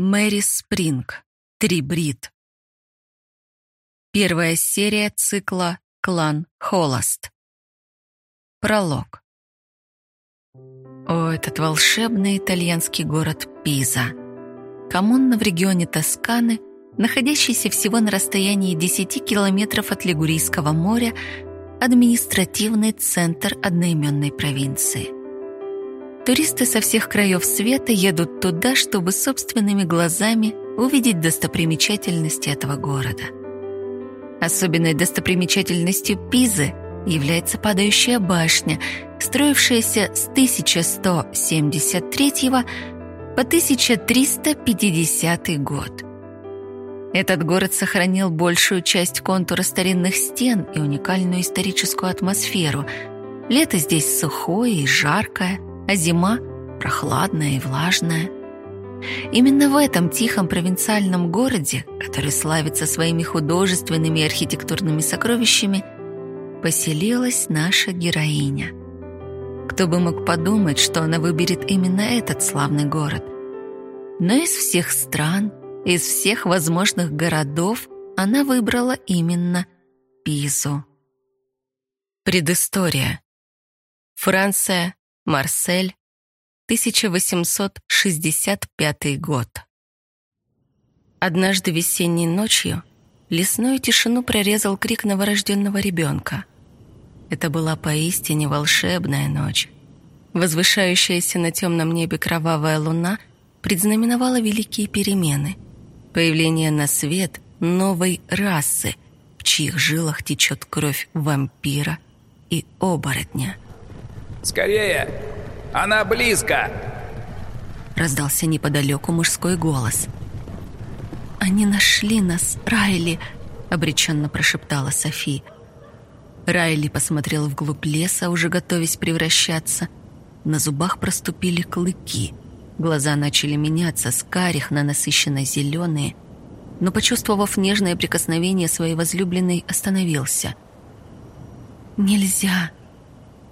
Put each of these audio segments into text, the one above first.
Мэри Спринг. Трибрид. Первая серия цикла «Клан Холост». Пролог. О, этот волшебный итальянский город Пиза. Коммуна в регионе Тосканы, находящийся всего на расстоянии 10 километров от Лигурийского моря, административный центр одноименной провинции. Туристы со всех краев света едут туда, чтобы собственными глазами увидеть достопримечательности этого города. Особенной достопримечательностью Пизы является падающая башня, строившаяся с 1173 по 1350 год. Этот город сохранил большую часть контура старинных стен и уникальную историческую атмосферу. Лето здесь сухое и жаркое – а зима прохладная и влажная. Именно в этом тихом провинциальном городе, который славится своими художественными и архитектурными сокровищами, поселилась наша героиня. Кто бы мог подумать, что она выберет именно этот славный город. Но из всех стран, из всех возможных городов она выбрала именно Пизу. Предыстория. Франция, Марсель, 1865 год. Однажды весенней ночью лесную тишину прорезал крик новорожденного ребенка. Это была поистине волшебная ночь. Возвышающаяся на темном небе кровавая луна предзнаменовала великие перемены. Появление на свет новой расы, в чьих жилах течет кровь вампира и оборотня – Скорее! Она близко!» Раздался неподалеку мужской голос. «Они нашли нас, Райли!» — обреченно прошептала Софи. Райли посмотрел вглубь леса, уже готовясь превращаться. На зубах проступили клыки. Глаза начали меняться с карих на насыщенно зеленые, но, почувствовав нежное прикосновение своей возлюбленной, остановился. «Нельзя!»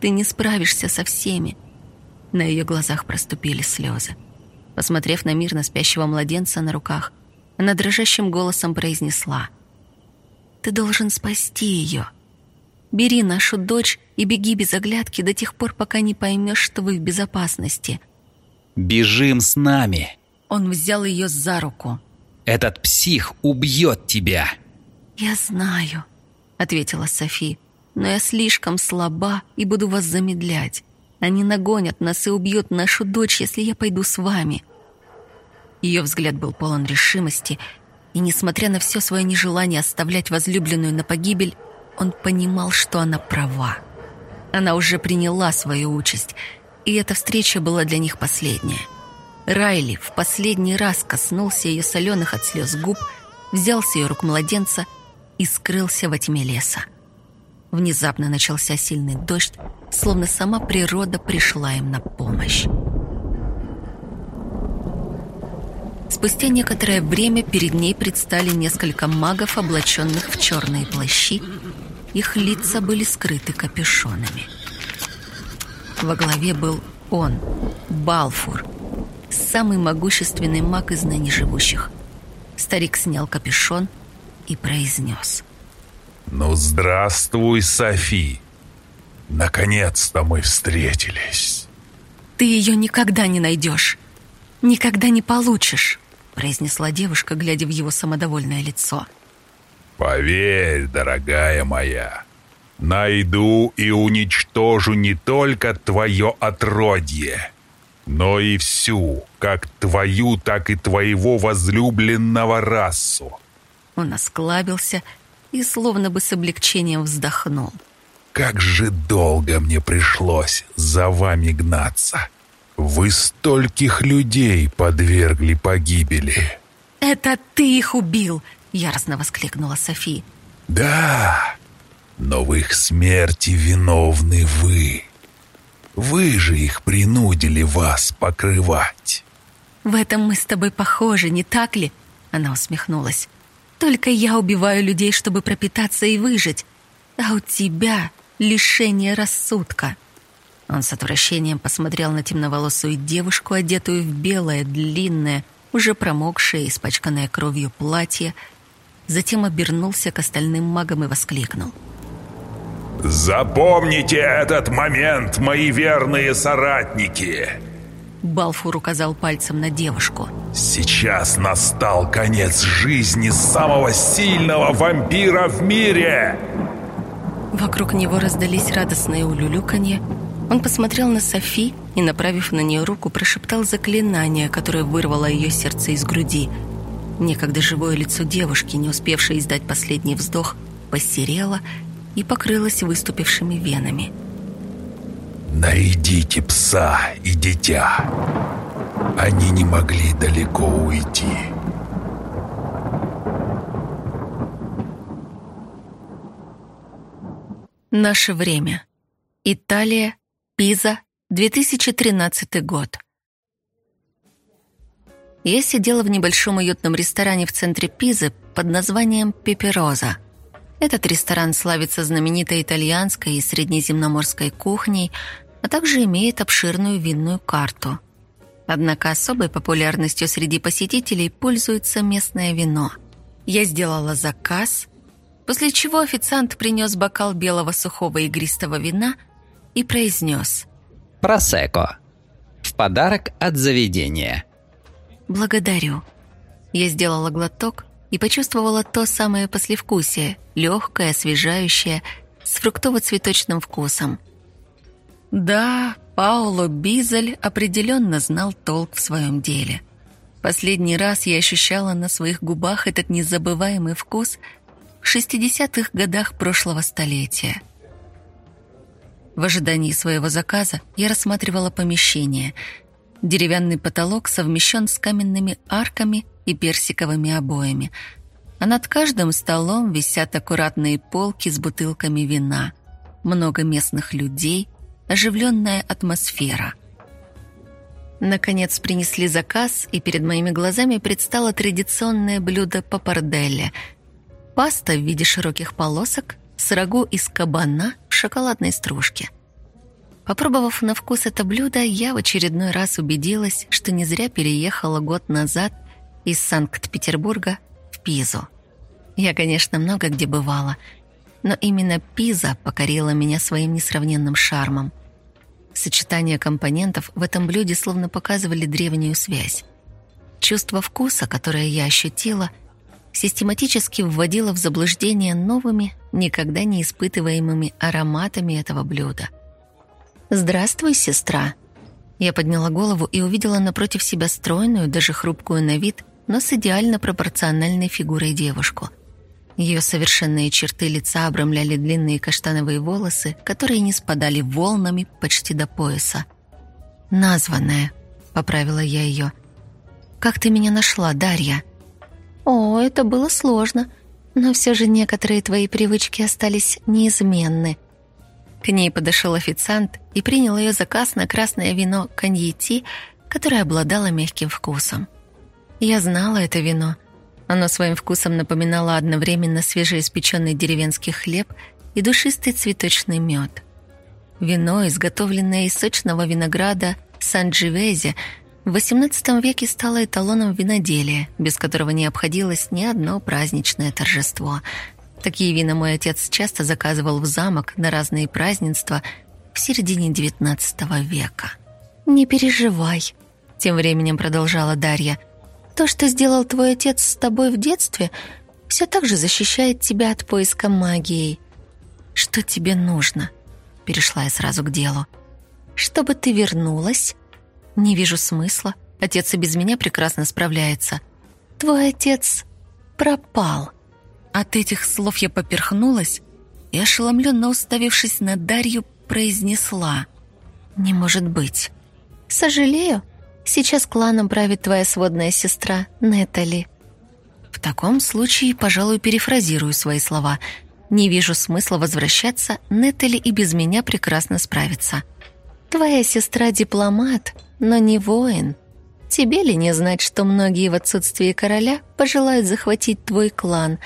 Ты не справишься со всеми». На ее глазах проступили слезы. Посмотрев на мирно спящего младенца на руках, она дрожащим голосом произнесла. «Ты должен спасти ее. Бери нашу дочь и беги без оглядки до тех пор, пока не поймешь, что вы в безопасности». «Бежим с нами!» Он взял ее за руку. «Этот псих убьет тебя!» «Я знаю», — ответила София но я слишком слаба и буду вас замедлять. Они нагонят нас и убьют нашу дочь, если я пойду с вами». Ее взгляд был полон решимости, и, несмотря на все свое нежелание оставлять возлюбленную на погибель, он понимал, что она права. Она уже приняла свою участь, и эта встреча была для них последняя. Райли в последний раз коснулся ее соленых от слез губ, взял с ее рук младенца и скрылся во тьме леса. Внезапно начался сильный дождь, словно сама природа пришла им на помощь. Спустя некоторое время перед ней предстали несколько магов, облаченных в черные плащи. Их лица были скрыты капюшонами. Во главе был он, Балфур, самый могущественный маг из ныне живущих. Старик снял капюшон и произнес — ну, здравствуй, Софи. Наконец-то мы встретились. Ты ее никогда не найдешь. Никогда не получишь, произнесла девушка, глядя в его самодовольное лицо. Поверь, дорогая моя, найду и уничтожу не только твое отродье, но и всю, как твою, так и твоего возлюбленного расу. Он осклабился и словно бы с облегчением вздохнул. «Как же долго мне пришлось за вами гнаться! Вы стольких людей подвергли погибели!» «Это ты их убил!» — яростно воскликнула Софи. «Да, но в их смерти виновны вы. Вы же их принудили вас покрывать». «В этом мы с тобой похожи, не так ли?» Она усмехнулась. Только я убиваю людей, чтобы пропитаться и выжить, а у тебя лишение рассудка». Он с отвращением посмотрел на темноволосую девушку, одетую в белое, длинное, уже промокшее и испачканное кровью платье, затем обернулся к остальным магам и воскликнул. «Запомните этот момент, мои верные соратники!» Балфур указал пальцем на девушку. «Сейчас настал конец жизни самого сильного вампира в мире!» Вокруг него раздались радостные улюлюканье. Он посмотрел на Софи и, направив на нее руку, прошептал заклинание, которое вырвало ее сердце из груди. Некогда живое лицо девушки, не успевшей издать последний вздох, посерело и покрылось выступившими венами. «Найдите пса и дитя. Они не могли далеко уйти». Наше время. Италия, Пиза, 2013 год. Я сидела в небольшом уютном ресторане в центре Пизы под названием «Пепероза». Этот ресторан славится знаменитой итальянской и среднеземноморской кухней, а также имеет обширную винную карту. Однако особой популярностью среди посетителей пользуется местное вино. Я сделала заказ, после чего официант принес бокал белого сухого игристого вина и произнес Просеко. В подарок от заведения. «Благодарю». Я сделала глоток и почувствовала то самое послевкусие, легкое, освежающее, с фруктово-цветочным вкусом. Да, Пауло Бизель определенно знал толк в своем деле. Последний раз я ощущала на своих губах этот незабываемый вкус в 60-х годах прошлого столетия. В ожидании своего заказа я рассматривала помещение. Деревянный потолок совмещен с каменными арками и персиковыми обоями, а над каждым столом висят аккуратные полки с бутылками вина, много местных людей, оживленная атмосфера. Наконец принесли заказ, и перед моими глазами предстало традиционное блюдо папарделле – паста в виде широких полосок с рагу из кабана в шоколадной стружке. Попробовав на вкус это блюдо, я в очередной раз убедилась, что не зря переехала год назад из Санкт-Петербурга в Пизу. Я, конечно, много где бывала, но именно Пиза покорила меня своим несравненным шармом. Сочетание компонентов в этом блюде словно показывали древнюю связь. Чувство вкуса, которое я ощутила, систематически вводило в заблуждение новыми, никогда не испытываемыми ароматами этого блюда. «Здравствуй, сестра!» Я подняла голову и увидела напротив себя стройную, даже хрупкую на вид, но с идеально пропорциональной фигурой девушку. Ее совершенные черты лица обрамляли длинные каштановые волосы, которые не спадали волнами почти до пояса. «Названная», — поправила я ее. «Как ты меня нашла, Дарья?» «О, это было сложно, но все же некоторые твои привычки остались неизменны». К ней подошел официант и принял ее заказ на красное вино коньяти, которое обладало мягким вкусом. Я знала это вино. Оно своим вкусом напоминало одновременно свежеиспеченный деревенский хлеб и душистый цветочный мед. Вино, изготовленное из сочного винограда Сан-Дживезе, в XVIII веке стало эталоном виноделия, без которого не обходилось ни одно праздничное торжество. Такие вина мой отец часто заказывал в замок на разные празднества в середине XIX века. «Не переживай», — тем временем продолжала Дарья — то, что сделал твой отец с тобой в детстве, все так же защищает тебя от поиска магией. Что тебе нужно? Перешла я сразу к делу. Чтобы ты вернулась? Не вижу смысла. Отец и без меня прекрасно справляется. Твой отец пропал. От этих слов я поперхнулась и, ошеломленно уставившись на Дарью, произнесла. «Не может быть». «Сожалею, Сейчас кланом правит твоя сводная сестра, Нетали». В таком случае, пожалуй, перефразирую свои слова. Не вижу смысла возвращаться, Нетали и без меня прекрасно справится. «Твоя сестра дипломат, но не воин. Тебе ли не знать, что многие в отсутствии короля пожелают захватить твой клан,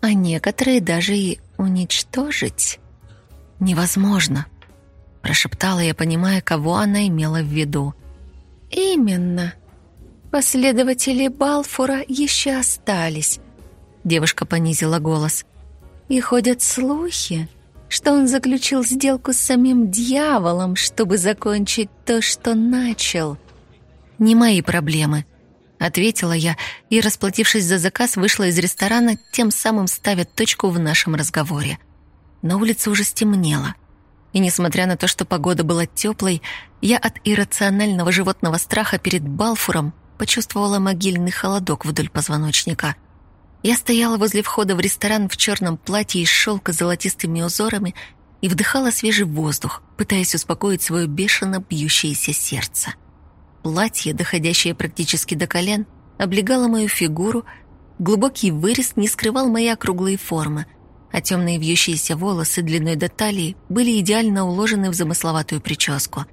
а некоторые даже и уничтожить?» «Невозможно», — прошептала я, понимая, кого она имела в виду. «Именно. Последователи Балфура еще остались. Девушка понизила голос. И ходят слухи, что он заключил сделку с самим дьяволом, чтобы закончить то, что начал. Не мои проблемы, ответила я и, расплатившись за заказ, вышла из ресторана, тем самым ставя точку в нашем разговоре. На улице уже стемнело. И несмотря на то, что погода была теплой, я от иррационального животного страха перед Балфуром почувствовала могильный холодок вдоль позвоночника. Я стояла возле входа в ресторан в черном платье из шелка с золотистыми узорами и вдыхала свежий воздух, пытаясь успокоить свое бешено бьющееся сердце. Платье, доходящее практически до колен, облегало мою фигуру, глубокий вырез не скрывал мои округлые формы, а темные вьющиеся волосы длиной до талии были идеально уложены в замысловатую прическу.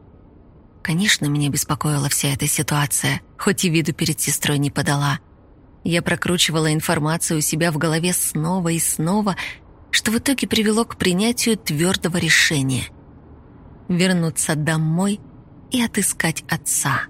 Конечно, меня беспокоила вся эта ситуация, хоть и виду перед сестрой не подала. Я прокручивала информацию у себя в голове снова и снова, что в итоге привело к принятию твердого решения — вернуться домой и отыскать отца.